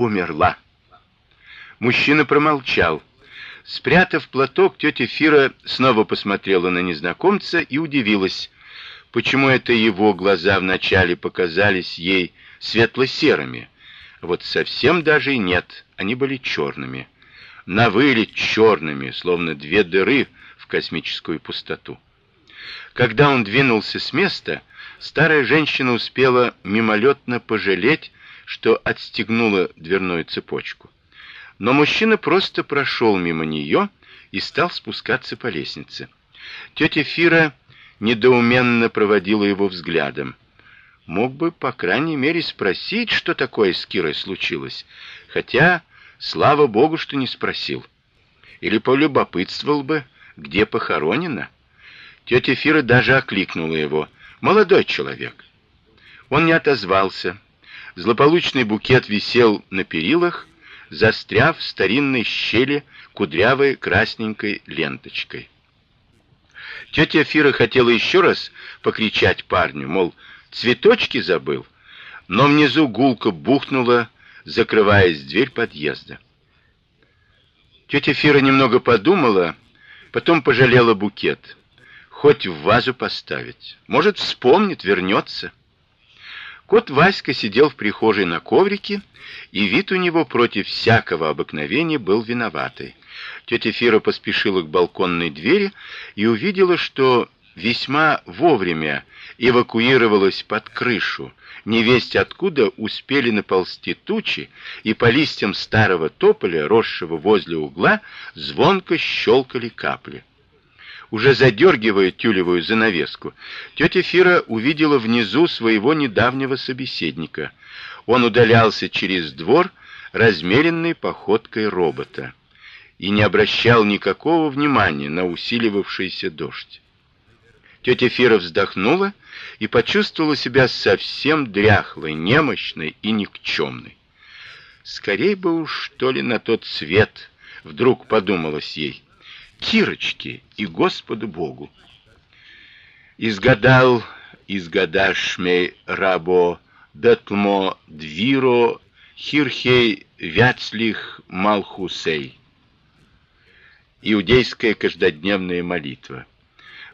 умерла. Мужчина промолчал. Спрятав платок, тетя Фира снова посмотрела на незнакомца и удивилась, почему это его глаза вначале показались ей светло-серыми. Вот совсем даже и нет, они были черными. На вылет черными, словно две дыры в космическую пустоту. Когда он двинулся с места, старая женщина успела мимолетно пожалеть, что отстегнула дверную цепочку. Но мужчина просто прошел мимо нее и стал спускаться по лестнице. Тетя Фира недоуменно проводила его взглядом. Мог бы, по крайней мере, спросить, что такое с Кирой случилось, хотя слава богу, что не спросил. Или полюбопытствовал бы, где похоронена. Тетя Фира даже окликнула его: "Молодой человек". Он не отозвался. Злополучный букет висел на перилах, застряв в старинной щели кудрявой красненькой ленточкой. Тетя Фира хотела еще раз покричать парню, мол, цветочки забыл, но внизу гулко бухнула, закрываясь дверь подъезда. Тетя Фира немного подумала, потом пожалела букет. Хоть в вазу поставить, может, вспомнит, вернется. Кот Васька сидел в прихожей на коврике, и вид у него против всякого обыкновения был виноватый. Тетя Фира поспешила к балконной двери и увидела, что весьма вовремя эвакуировалась под крышу. Невесть откуда успели наползти тучи, и по листьям старого тополя, росшего возле угла, звонко щелкали капли уже задергивая тюлевую занавеску, тетя Фира увидела внизу своего недавнего собеседника. Он удалялся через двор размеренной походкой робота и не обращал никакого внимания на усиливавшийся дождь. Тетя Фира вздохнула и почувствовала себя совсем дряхлой, немощной и никчемной. Скорей бы уж что ли на тот свет, вдруг подумалось ей. Кирочке и Господу Богу. Изгадал, изгадаш мей рабо, датлмо двиро, хирхей вяцлих малхусей. Иудейская каждодневная молитва.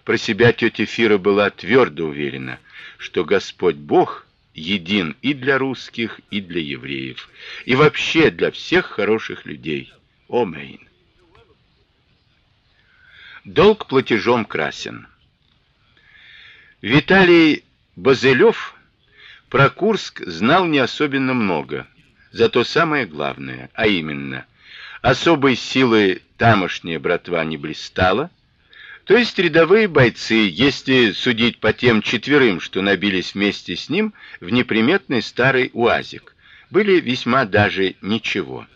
Про себя тетя Фира была твердо уверена, что Господь Бог един и для русских, и для евреев, и вообще для всех хороших людей. Аминь. Долг платежом красен. Виталий Базелёв про Курск знал не особенно много, зато самое главное, а именно, особой силы тамошняя братва не блистала, то есть рядовые бойцы, если судить по тем четверым, что набились вместе с ним в неприметный старый УАЗик, были весьма даже ничего.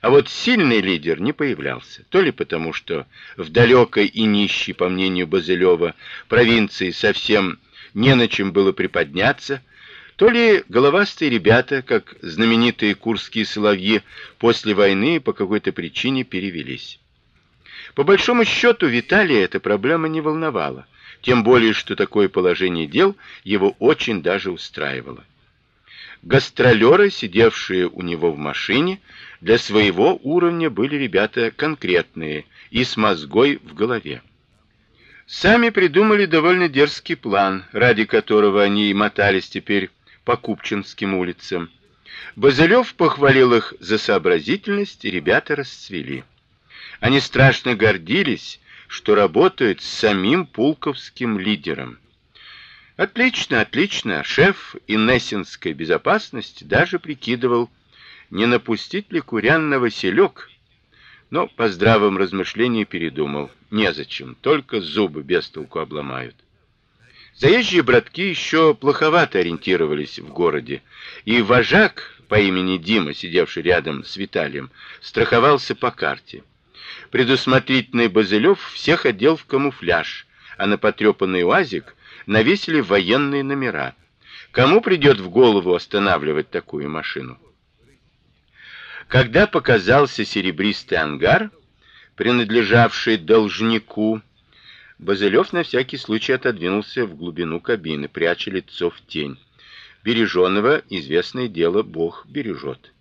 А вот сильный лидер не появлялся, то ли потому, что в далекой и нищей, по мнению Базелёва, провинции совсем не на чем было приподняться, то ли головастые ребята, как знаменитые курские соловьи, после войны по какой-то причине перевелись. По большому счету Виталия эта проблема не волновала, тем более что такое положение дел его очень даже устраивало. Гастролеры, сидевшие у него в машине, для своего уровня были ребята конкретные и с мозгой в голове. Сами придумали довольно дерзкий план, ради которого они и мотались теперь по Купчинским улицам. Базелёв похвалил их за сообразительность, и ребята расцвели. Они страшно гордились, что работают с самим пулковским лидером. Отлично, отлично. Шеф Иннесинской безопасности даже прикидывал, не напустить ли курян на Василек, но по здравым размышлениям передумал. Незачем, только зубы без толку обломают. Заезжие братки еще плоховато ориентировались в городе, и вожак по имени Дима, сидевший рядом с Виталием, страховался по карте. Предусмотрительный Базелёв всех одел в камуфляж, а на потрепанный УАЗик навесили военные номера. Кому придет в голову останавливать такую машину? Когда показался серебристый ангар, принадлежавший должнику, Базелёв на всякий случай отодвинулся в глубину кабины, пряча лицо в тень. Бережёного известное дело Бог бережет.